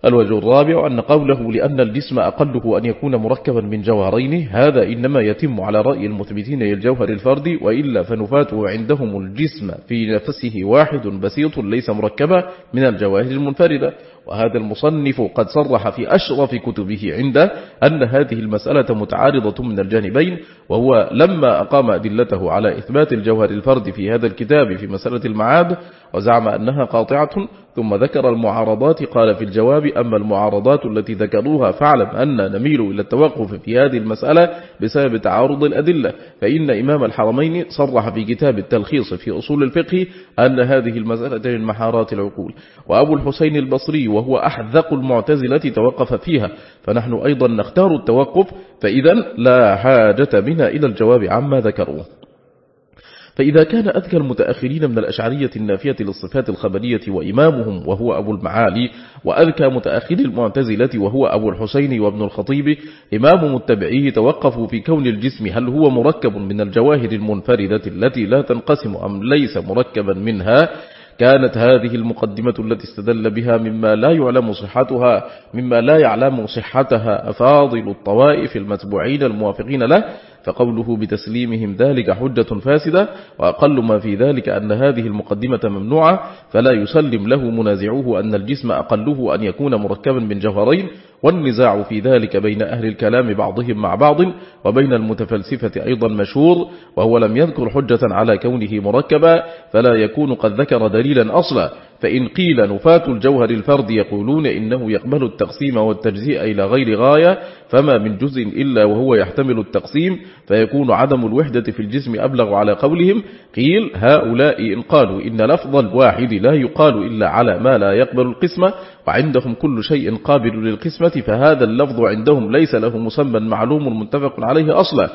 الوجه الرابع أن قوله لأن الجسم أقله أن يكون مركبا من جوهرين هذا إنما يتم على رأي المثبتين للجوهر الفردي وإلا فنفاته عندهم الجسم في نفسه واحد بسيط ليس مركبا من الجواهر المنفردة. وهذا المصنف قد صرح في أشرف كتبه عنده أن هذه المسألة متعارضة من الجانبين وهو لما أقام أدلته على إثبات الجوهر الفرد في هذا الكتاب في مسألة المعاد وزعم أنها قاطعة ثم ذكر المعارضات قال في الجواب أما المعارضات التي ذكروها فاعلم أن نميل إلى التوقف في هذه المسألة بسبب تعارض الأدلة فإن إمام الحرمين صرح في كتاب التلخيص في أصول الفقه أن هذه المسألة من محارات العقول. وأبو الحسين البصري وهو أحذق المعتزلة توقف فيها فنحن أيضا نختار التوقف فإذا لا حاجة بنا إلى الجواب عما ذكروه. فإذا كان أذكى المتأخرين من الأشعرية النافية للصفات الخبرية وإمامهم وهو أبو المعالي وأذكى متأخر المعتزلة وهو أبو الحسين وابن الخطيب إمام متبعيه توقفوا في كون الجسم هل هو مركب من الجواهر المنفردة التي لا تنقسم أم ليس مركبا منها؟ كانت هذه المقدمة التي استدل بها مما لا يعلم صحتها مما لا يعلم صحتها أفاضل الطوائف المتبوعين الموافقين له فقوله بتسليمهم ذلك حجة فاسدة وأقل ما في ذلك أن هذه المقدمة ممنوعة فلا يسلم له منازعوه أن الجسم أقله أن يكون مركبا من جوهرين والنزاع في ذلك بين أهل الكلام بعضهم مع بعض وبين المتفلسفة أيضا مشهور وهو لم يذكر حجة على كونه مركبا فلا يكون قد ذكر دليلا أصلا. فإن قيل نفاة الجوهر الفرد يقولون إنه يقبل التقسيم والتجزيء إلى غير غاية فما من جزء إلا وهو يحتمل التقسيم فيكون عدم الوحدة في الجسم أبلغ على قولهم. قيل هؤلاء إن قالوا إن لفظ الواحد لا يقال إلا على ما لا يقبل القسمة وعندهم كل شيء قابل للقسمة فهذا اللفظ عندهم ليس له مسمى معلوم متفق عليه أصلا.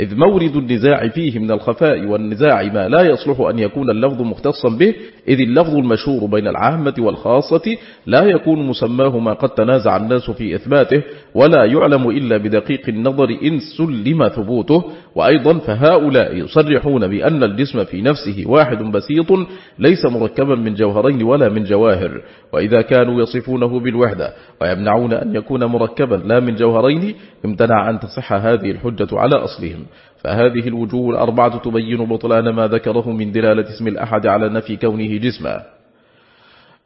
إذ مورد النزاع فيه من الخفاء والنزاع ما لا يصلح أن يكون اللفظ مختصا به إذ اللفظ المشهور بين العامة والخاصة لا يكون مسماه ما قد تنازع الناس في إثباته ولا يعلم إلا بدقيق النظر إن سلم ثبوته وأيضا فهؤلاء يصرحون بأن الجسم في نفسه واحد بسيط ليس مركبا من جوهرين ولا من جواهر وإذا كانوا يصفونه بالوحدة ويمنعون أن يكون مركبا لا من جوهرين امتنع أن تصح هذه الحجة على أصلهم. فهذه الوجوه الأربعة تبين بطلان ما ذكره من دلالة اسم الأحد على نفي كونه جسما.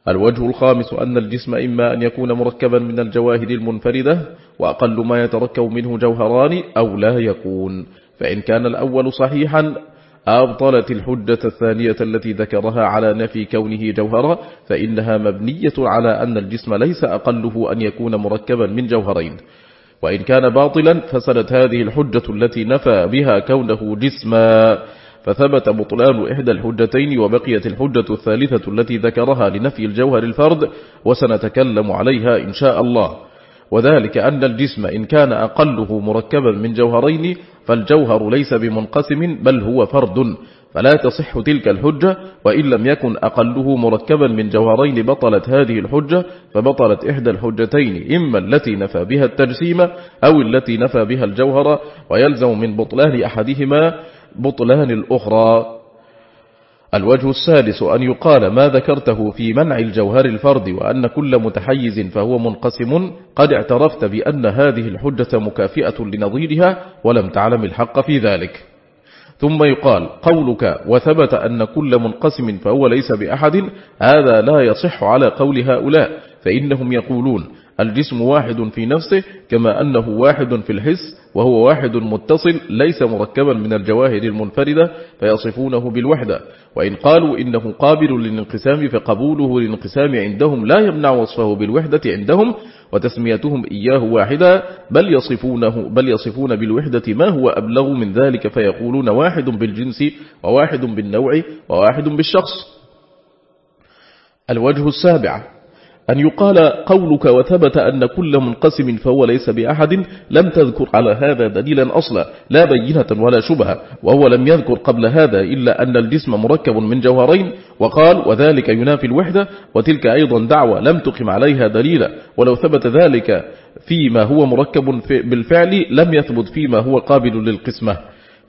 الوجه الخامس أن الجسم إما أن يكون مركبا من الجواهر المنفردة وأقل ما يتركب منه جوهران أو لا يكون. فإن كان الأول صحيحا أبطلت الحجة الثانية التي ذكرها على نفي كونه جوهرا فإنها مبنية على أن الجسم ليس أقله أن يكون مركبا من جوهرين. وإن كان باطلا فسدت هذه الحجة التي نفى بها كونه جسما. فثبت بطلان إحدى الحجتين وبقيت الحجة الثالثة التي ذكرها لنفي الجوهر الفرد وسنتكلم عليها إن شاء الله. وذلك أن الجسم إن كان أقله مركبا من جوهرين فالجوهر ليس بمنقسم بل هو فرد. فلا تصح تلك الحجة وإن لم يكن أقله مركبا من جوهرين بطلت هذه الحجة فبطلت إحدى الحجتين إما التي نفى بها التجسيم أو التي نفى بها الجوهر ويلزم من بطلان أحدهما بطلان الأخرى. الوجه السادس أن يقال ما ذكرته في منع الجوهر الفرد وأن كل متحيز فهو منقسم قد اعترفت بأن هذه الحجة مكافئة لنظيرها ولم تعلم الحق في ذلك. ثم يقال قولك وثبت أن كل منقسم فهو ليس بأحد هذا لا يصح على قول هؤلاء فإنهم يقولون الجسم واحد في نفسه كما أنه واحد في الحس وهو واحد متصل ليس مركبا من الجواهر المنفردة فيصفونه بالوحدة. وإن قالوا إنه قابل للانقسام فقبوله للانقسام عندهم لا يمنع وصفه بالوحدة عندهم وتسميتهم إياه واحدا بل يصفونه بل يصفون بالوحدة ما هو أبلغ من ذلك فيقولون واحد بالجنس وواحد بالنوع وواحد بالشخص. الوجه السابع. أن يقال قولك وثبت أن كل منقسم فهو ليس بأحد لم تذكر على هذا دليلا أصلا لا بينة ولا شبهة وهو لم يذكر قبل هذا إلا أن الجسم مركب من جوهرين وقال وذلك ينافي الوحدة وتلك أيضا دعوة لم تقم عليها دليلا ولو ثبت ذلك فيما هو مركب بالفعل لم يثبت فيما هو قابل للقسمة.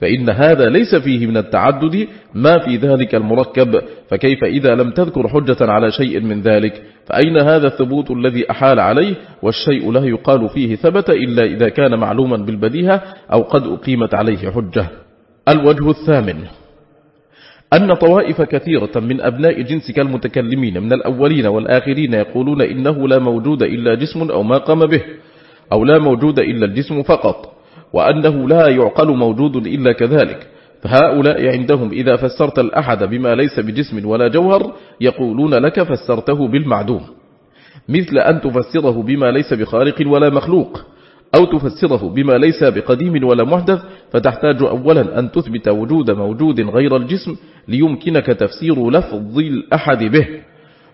فإن هذا ليس فيه من التعدد ما في ذلك المركب فكيف إذا لم تذكر حجة على شيء من ذلك؟ فأين هذا الثبوت الذي أحال عليه؟ والشيء لا يقال فيه ثبت إلا إذا كان معلوما بالبديهة أو قد أقيمت عليه حجة. الوجه الثامن. أن طوائف كثيرة من أبناء جنسك المتكلمين من الأولين والآخرين يقولون إنه لا موجود إلا جسم أو ما قام به أو لا موجود إلا الجسم فقط. وأنه لا يعقل موجود إلا كذلك. فهؤلاء عندهم إذا فسرت الأحد بما ليس بجسم ولا جوهر يقولون لك فسرته بالمعدوم. مثل أن تفسره بما ليس بخارق ولا مخلوق أو تفسره بما ليس بقديم ولا محدث فتحتاج أولا أن تثبت وجود موجود غير الجسم ليمكنك تفسير لفظ الأحد به.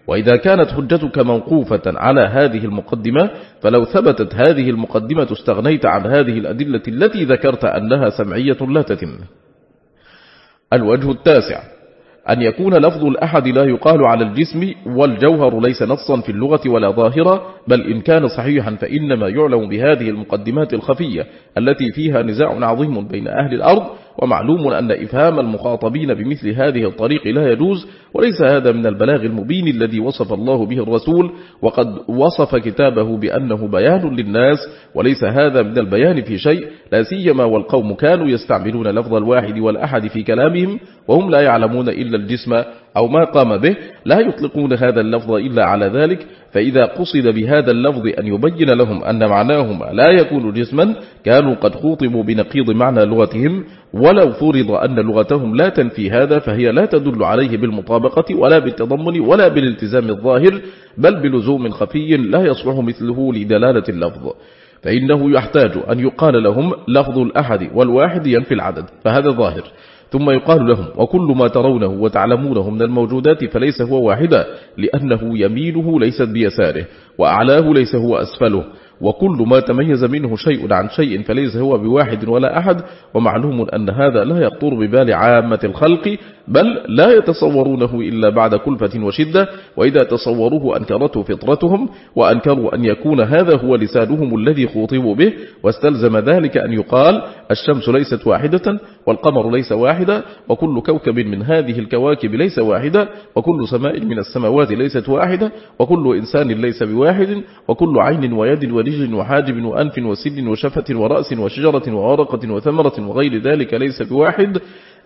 وإذا كانت حجتك موقوفة على هذه المقدمة فلو ثبتت هذه المقدمة استغنيت عن هذه الأدلة التي ذكرت أنها سمعية لا تتم. الوجه التاسع أن يكون لفظ الأحد لا يقال على الجسم والجوهر ليس نصا في اللغة ولا ظاهرة بل إن كان صحيحا فإنما يعلم بهذه المقدمات الخفية التي فيها نزاع عظيم بين أهل الأرض ومعلوم أن إفهام المخاطبين بمثل هذه الطريق لا يجوز وليس هذا من البلاغ المبين الذي وصف الله به الرسول وقد وصف كتابه بأنه بيان للناس وليس هذا من البيان في شيء لا سيما والقوم كانوا يستعملون لفظ الواحد والأحد في كلامهم وهم لا يعلمون إلا الجسم أو ما قام به لا يطلقون هذا اللفظ إلا على ذلك فإذا قصد بهذا اللفظ أن يبين لهم أن معناهما لا يكون جسما كانوا قد خوطبوا بنقيض معنى لغتهم ولو فرض أن لغتهم لا تنفي هذا فهي لا تدل عليه بالمطابقة ولا بالتضمن ولا بالالتزام الظاهر بل بلزوم خفي لا يصلح مثله لدلالة اللفظ. فإنه يحتاج أن يقال لهم لفظ الأحد والواحد ينفي العدد فهذا ظاهر. ثم يقال لهم وكل ما ترونه وتعلمونه من الموجودات فليس هو واحدا لأنه يمينه ليست بيساره وأعلاه ليس هو أسفله وكل ما تميز منه شيء عن شيء فليس هو بواحد ولا أحد ومعلوم أن هذا لا يخطر ببال عامة الخلق بل لا يتصورونه إلا بعد كلفة وشدة وإذا تصوروه أنكرته فطرتهم وأنكروا أن يكون هذا هو لسانهم الذي خوطبوا به واستلزم ذلك أن يقال الشمس ليست واحدة والقمر ليس واحدة وكل كوكب من هذه الكواكب ليس واحدة وكل سماء من السماوات ليست واحدة وكل إنسان ليس بواحد وكل عين ويد ورجل وحاجب وأنف وسن وشفة ورأس وشجرة وورقة وثمرة وغير ذلك ليس بواحد.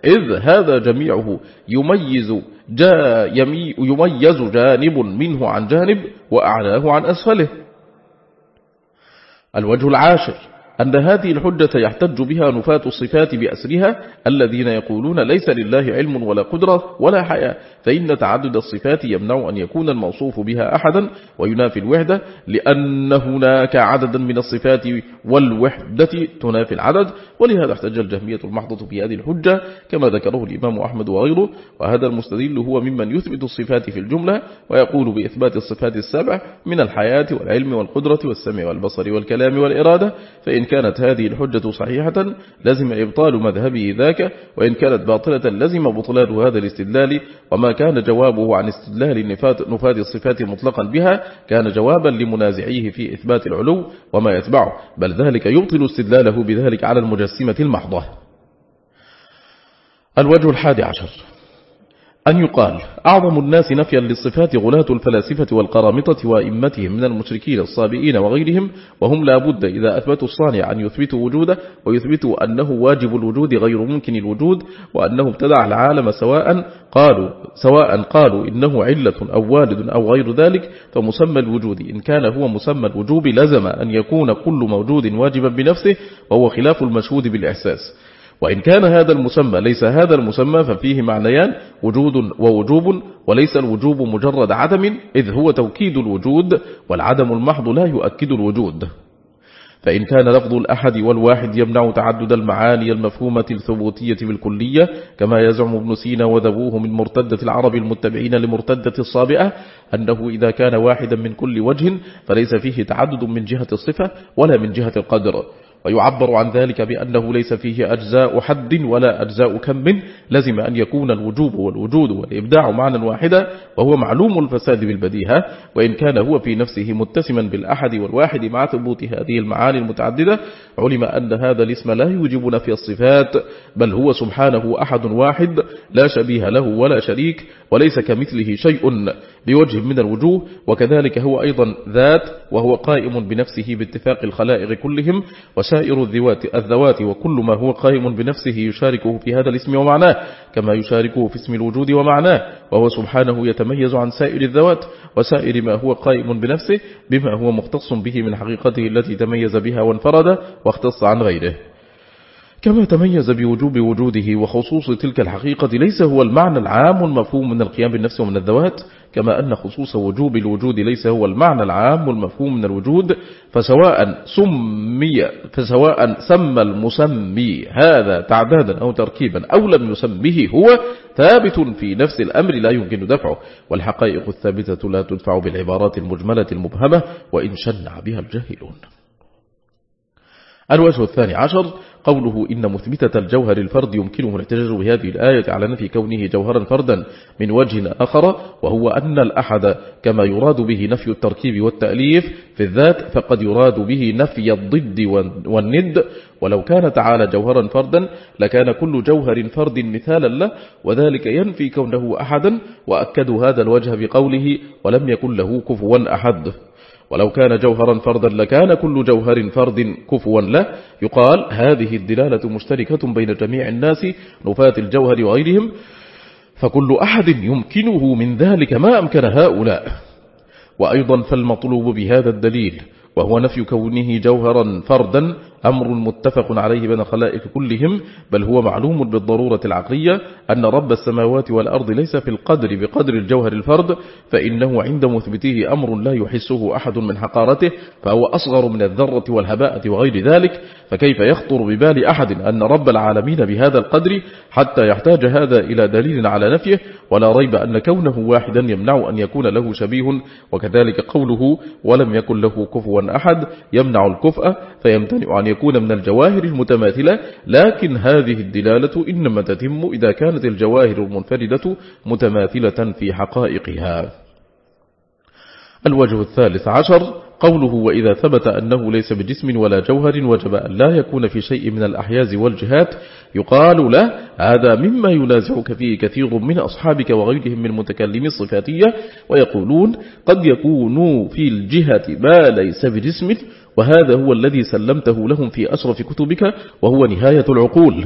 إذ هذا جميعه يميز, جا يمي يميز جانب منه عن جانب وأعلاه عن أسفله. الوجه العاشر. أن هذه الحجة يحتج بها نفاة الصفات بأسرها الذين يقولون ليس لله علم ولا قدرة ولا حياة فإن تعدد الصفات يمنع أن يكون الموصوف بها أحدا وينافي الوحدة لأن هناك عددا من الصفات والوحدة تنافي العدد ولهذا احتج الجهمية المحضة في هذه الحجة كما ذكره الإمام أحمد وغيره وهذا المستدل هو ممن يثبت الصفات في الجملة ويقول بإثبات الصفات السبع من الحياة والعلم والقدرة والسمع والبصر والكلام والإرادة فإن كانت هذه الحجة صحيحة لزم إبطال مذهبه ذاك وإن كانت باطلة لزم بطلان هذا الاستدلال. وما كان جوابه عن استدلال نفاذ الصفات مطلقا بها كان جوابا لمنازعيه في إثبات العلو وما يتبعه. بل ذلك يبطل استدلاله بذلك على المجسمة المحضة. الوجه الحادي عشر. أن يقال أعظم الناس نفيا للصفات غلاة الفلاسفة والقرامطة وإمتهم من المشركين الصابئين وغيرهم وهم لا بد إذا أثبتوا الصانع أن يثبتوا وجوده ويثبتوا أنه واجب الوجود غير ممكن الوجود وأنه ابتدع العالم سواء قالوا سواء قالوا إنه علة أو والد أو غير ذلك فمسمى الوجود إن كان هو مسمى الوجوب لزم أن يكون كل موجود واجبا بنفسه وهو خلاف المشهود بالإحساس. وإن كان هذا المسمى ليس هذا المسمى ففيه معنيان وجود ووجوب وليس الوجوب مجرد عدم إذ هو توكيد الوجود والعدم المحض لا يؤكد الوجود. فإن كان لفظ الأحد والواحد يمنع تعدد المعاني المفهومة الثبوتية بالكلية كما يزعم ابن سينا وذبوه من مرتدة العرب المتبعين لمرتدة الصابئة أنه إذا كان واحدا من كل وجه فليس فيه تعدد من جهة الصفة ولا من جهة القدر. ويعبر عن ذلك بأنه ليس فيه أجزاء حد ولا أجزاء كم لزم أن يكون الوجوب والوجود والإبداع معنى واحدا وهو معلوم الفساد بالبديهة وإن كان هو في نفسه متسما بالأحد والواحد مع ثبوت هذه المعاني المتعددة علم أن هذا الاسم لا يوجب نفي الصفات بل هو سبحانه أحد واحد لا شبيه له ولا شريك وليس كمثله شيء بوجه من الوجوه وكذلك هو أيضا ذات وهو قائم بنفسه باتفاق الخلائق كلهم وسائر الذوات, الذوات وكل ما هو قائم بنفسه يشاركه في هذا الاسم ومعناه كما يشاركه في اسم الوجود ومعناه وهو سبحانه يتميز عن سائر الذوات وسائر ما هو قائم بنفسه بما هو مختص به من حقيقته التي تميز بها وانفرد واختص عن غيره. كما تميز بوجوب وجوده وخصوص تلك الحقيقة ليس هو المعنى العام المفهوم من القيام بالنفس ومن الذوات. كما أن خصوص وجوب الوجود ليس هو المعنى العام المفهوم من الوجود. فسواء سمي فسواء سمى المسمي هذا تعدادا أو تركيبا أو لم يسمه هو ثابت في نفس الأمر لا يمكن دفعه. والحقائق الثابتة لا تدفع بالعبارات المجملة المبهمة وإن شنع بها الجاهلون. الوجه الثاني عشر قوله إن مثبتة الجوهر الفرد يمكنه الاحتجاج بهذه الآية على نفي كونه جوهرا فردا من وجه آخر وهو أن الأحد كما يراد به نفي التركيب والتأليف في الذات فقد يراد به نفي الضد والند. ولو كان تعالى جوهرا فردا لكان كل جوهر فرد مثالا له وذلك ينفي كونه أحدا وأكدوا هذا الوجه بقوله ولم يكن له كفوا أحد. ولو كان جوهرا فردا لكان كل جوهر فرد كفوا له. يقال هذه الدلالة مشتركة بين جميع الناس نفاة الجوهر وغيرهم فكل أحد يمكنه من ذلك ما أمكن هؤلاء. وأيضا فالمطلوب بهذا الدليل وهو نفي كونه جوهرا فردا أمر متفق عليه بين الخلائق كلهم بل هو معلوم بالضرورة العقلية أن رب السماوات والأرض ليس في القدر بقدر الجوهر الفرد فإنه عند مثبته أمر لا يحسه أحد من حقارته فهو أصغر من الذرة والهباءة وغير ذلك فكيف يخطر ببال أحد أن رب العالمين بهذا القدر حتى يحتاج هذا إلى دليل على نفيه؟ ولا ريب أن كونه واحدا يمنع أن يكون له شبيه وكذلك قوله ولم يكن له كفوا أحد يمنع الكفأ فيمتنع أن يكون من الجواهر المتماثلة لكن هذه الدلالة إنما تتم إذا كانت الجواهر المنفردة متماثلة في حقائقها. الوجه الثالث عشر قوله وإذا ثبت أنه ليس بجسم ولا جوهر وجب أن لا يكون في شيء من الأحياز والجهات يقال له هذا مما ينازعك فيه كثير من أصحابك وغيرهم من متكلم الصفاتية ويقولون قد يكون في الجهة ما ليس بجسم وهذا هو الذي سلمته لهم في أشرف كتبك وهو نهاية العقول.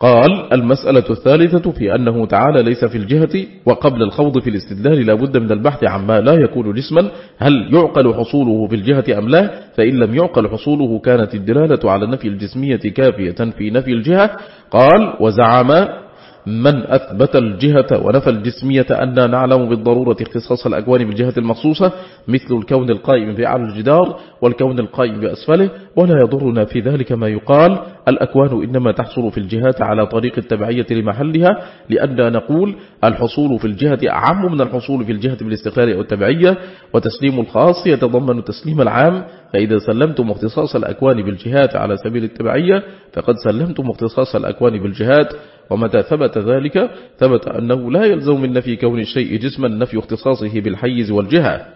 قال المسألة الثالثة في أنه تعالى ليس في الجهة وقبل الخوض في الاستدلال لا بد من البحث عما لا يكون جسما هل يعقل حصوله في الجهة أم لا؟ فإن لم يعقل حصوله كانت الدلالة على نفي الجسمية كافية في نفي الجهة. قال وزعم من أثبت الجهة ونفى الجسمية أننا نعلم بالضرورة اختصاص الأكوان بالجهة المخصوصة مثل الكون القائم في أعلى الجدار والكون القائم بأسفله ولا يضرنا في ذلك ما يقال. الأكوان إنما تحصل في الجهات على طريق التبعية لمحلها لأننا نقول الحصول في الجهة أعم من الحصول في الجهة بالاستقلال أو التبعية وتسليم الخاص يتضمن تسليم العام. فإذا سلمتم اختصاص الأكوان بالجهات على سبيل التبعية فقد سلمتم اختصاص الأكوان بالجهات. ومتى ثبت ذلك؟ ثبت أنه لا يلزم من نفي كون الشيء جسما نفي اختصاصه بالحيز والجهة.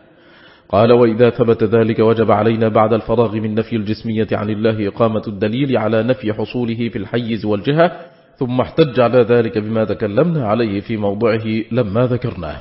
قال وإذا ثبت ذلك وجب علينا بعد الفراغ من نفي الجسمية عن الله إقامة الدليل على نفي حصوله في الحيز والجهة ثم احتج على ذلك بما تكلمنا عليه في موضعه لما ذكرناه.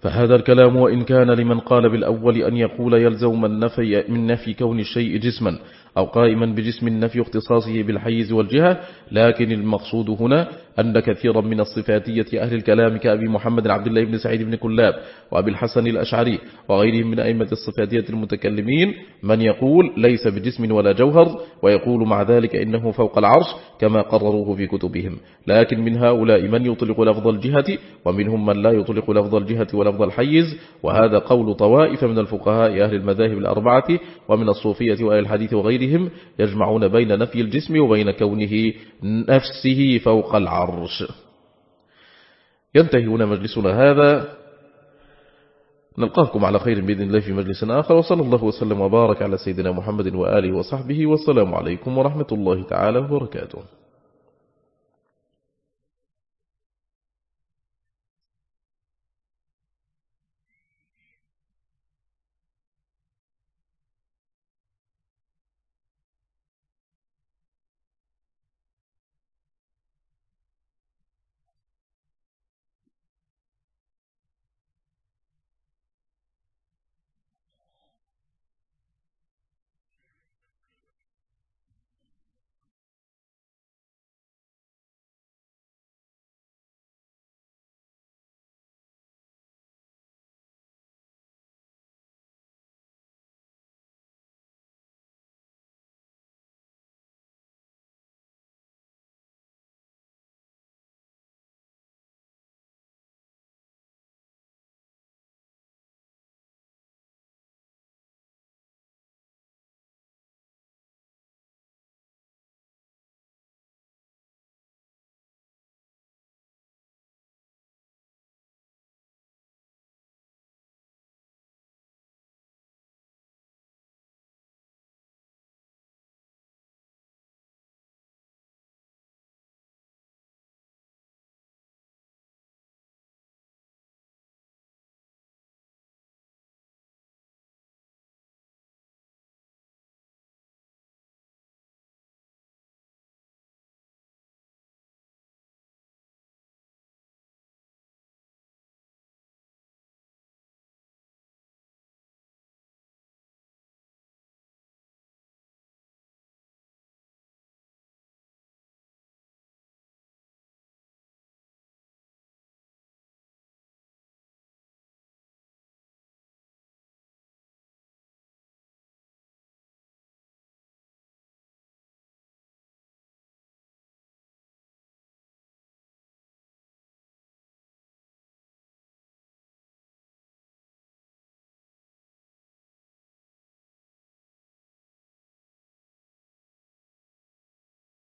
فهذا الكلام وإن كان لمن قال بالأول أن يقول يلزم من نفي, من نفي كون الشيء جسما أو قائما بجسم النفي اختصاصه بالحيز والجهة لكن المقصود هنا أن كثيرا من الصفاتية أهل الكلام كأبي محمد عبد الله بن سعيد بن كلاب وأبي الحسن الأشعري وغيرهم من أئمة الصفاتية المتكلمين من يقول ليس بجسم ولا جوهر ويقول مع ذلك إنه فوق العرش كما قرروه في كتبهم. لكن من هؤلاء من يطلق لفظ الجهة ومنهم من لا يطلق لفظ الجهة ولفظ الحيز وهذا قول طوائف من الفقهاء أهل المذاهب الأربعة ومن الصوفية وأهل الحديث وغيرهم يجمعون بين نفي الجسم وبين كونه نفسه فوق العرش. ينتهي هنا مجلسنا هذا. نلقاكم على خير بإذن الله في مجلس آخر. وصلى الله وسلم وبارك على سيدنا محمد وآله وصحبه. والسلام عليكم ورحمة الله تعالى وبركاته.